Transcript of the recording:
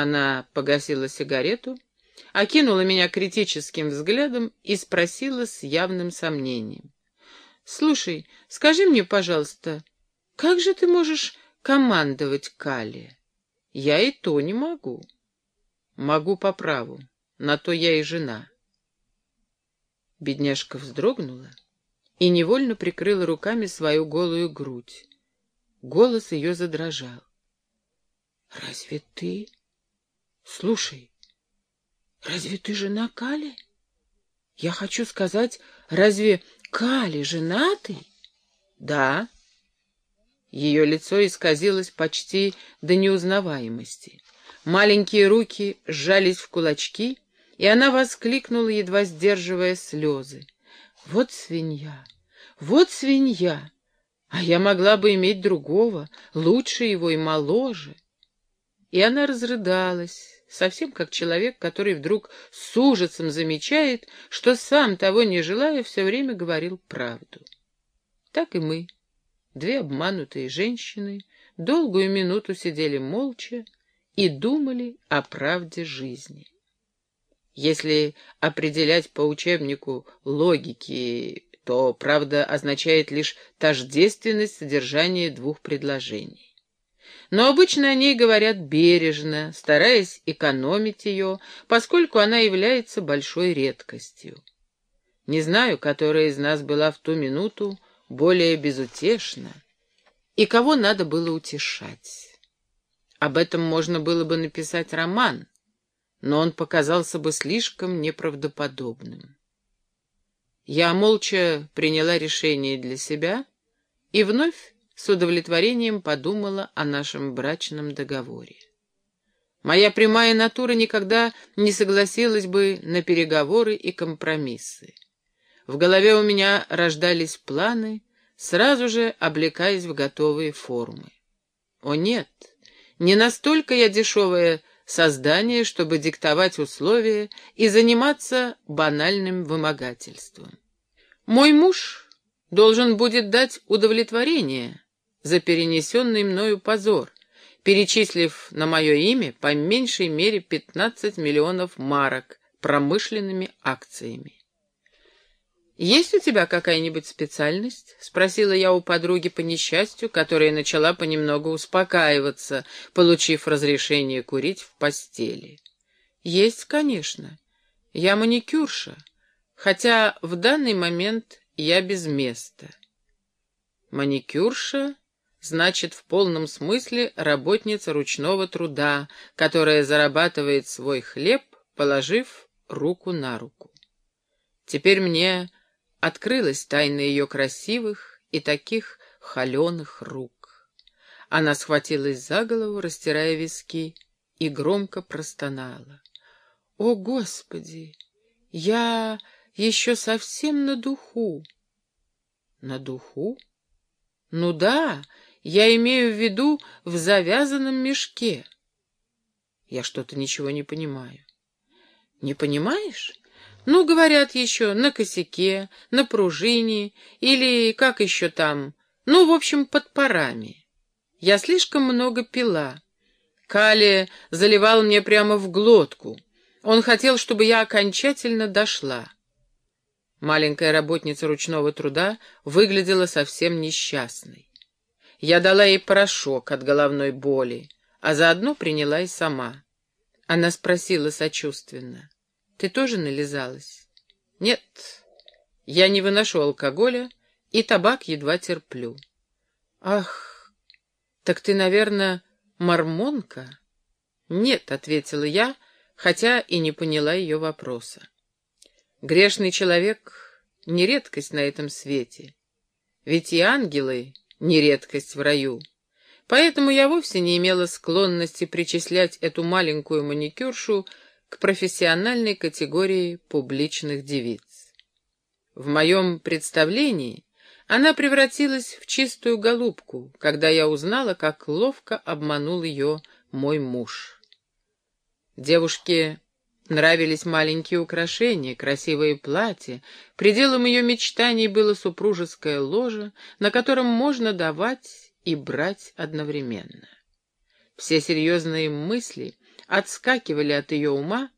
Она погасила сигарету, окинула меня критическим взглядом и спросила с явным сомнением. «Слушай, скажи мне, пожалуйста, как же ты можешь командовать Кали? Я и то не могу». «Могу по праву, на то я и жена». Бедняжка вздрогнула и невольно прикрыла руками свою голую грудь. Голос ее задрожал. «Разве ты...» Слушай, разве ты жена Кали? Я хочу сказать, разве Кали женатый? Да. Ее лицо исказилось почти до неузнаваемости. Маленькие руки сжались в кулачки, и она воскликнула, едва сдерживая слезы. «Вот свинья! Вот свинья! А я могла бы иметь другого, лучше его и моложе!» И она разрыдалась, совсем как человек, который вдруг с ужасом замечает, что сам того не желая, все время говорил правду. Так и мы, две обманутые женщины, долгую минуту сидели молча и думали о правде жизни. Если определять по учебнику логики, то правда означает лишь тождественность содержания двух предложений но обычно о ней говорят бережно, стараясь экономить ее, поскольку она является большой редкостью. Не знаю, которая из нас была в ту минуту более безутешна, и кого надо было утешать. Об этом можно было бы написать роман, но он показался бы слишком неправдоподобным. Я молча приняла решение для себя и вновь с удовлетворением подумала о нашем брачном договоре. Моя прямая натура никогда не согласилась бы на переговоры и компромиссы. В голове у меня рождались планы, сразу же облекаясь в готовые формы. О нет, не настолько я дешевое создание, чтобы диктовать условия и заниматься банальным вымогательством. Мой муж должен будет дать удовлетворение, за перенесенный мною позор, перечислив на мое имя по меньшей мере 15 миллионов марок промышленными акциями. «Есть у тебя какая-нибудь специальность?» — спросила я у подруги по несчастью, которая начала понемногу успокаиваться, получив разрешение курить в постели. «Есть, конечно. Я маникюрша, хотя в данный момент я без места». «Маникюрша?» Значит в полном смысле работница ручного труда, которая зарабатывает свой хлеб, положив руку на руку. Теперь мне открылась тайна ее красивых и таких холеных рук. Она схватилась за голову, растирая виски, и громко простонала. «О, Господи! Я еще совсем на духу!» «На духу?» «Ну да, я имею в виду в завязанном мешке. Я что-то ничего не понимаю. Не понимаешь? Ну, говорят еще, на косяке, на пружине или как еще там. Ну, в общем, под парами. Я слишком много пила. Кали заливал мне прямо в глотку. Он хотел, чтобы я окончательно дошла. Маленькая работница ручного труда выглядела совсем несчастной. Я дала ей порошок от головной боли, а заодно приняла и сама. Она спросила сочувственно. «Ты тоже нализалась?» «Нет, я не выношу алкоголя и табак едва терплю». «Ах, так ты, наверное, мормонка?» «Нет», — ответила я, хотя и не поняла ее вопроса. «Грешный человек — не редкость на этом свете, ведь и ангелы не редкость в раю. Поэтому я вовсе не имела склонности причислять эту маленькую маникюршу к профессиональной категории публичных девиц. В моем представлении она превратилась в чистую голубку, когда я узнала, как ловко обманул ее мой муж. Девушке Нравились маленькие украшения, красивые платья. Пределом ее мечтаний было супружеское ложе, на котором можно давать и брать одновременно. Все серьезные мысли отскакивали от ее ума,